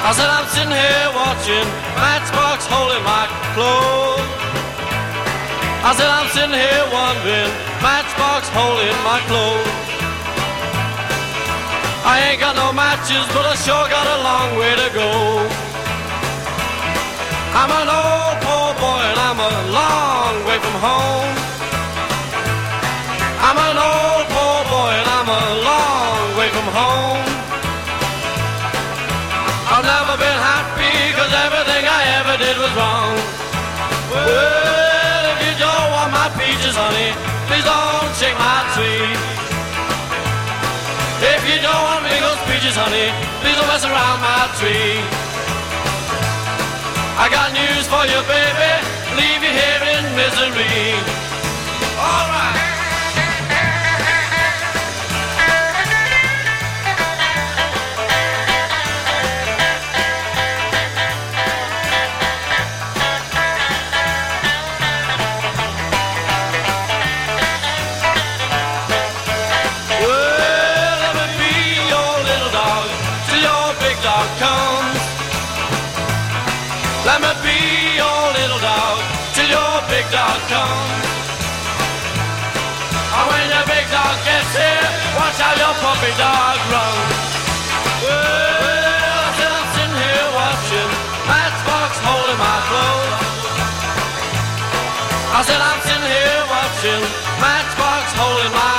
I said I'm sitting here watching Matchbox holding my clothes. I said I'm sitting here wondering Matchbox holding my clothes. I ain't got no matches, but I sure got a long way to go. I'm an old poor boy and I'm a long way from home. I'm an old poor boy and I'm a long way from home. Never been happy cause everything I ever did was wrong. Well, if you don't want my peaches, honey, please don't shake my tree. If you don't want me those peaches, honey, please don't mess around my tree. Till your big dog comes. Let me be your little dog till your big dog comes. And when your big dog gets here, watch how your puppy dog runs. Well, I'm sitting here watching Matchbox holding my clothes. I said I'm sitting here watching Matchbox holding my.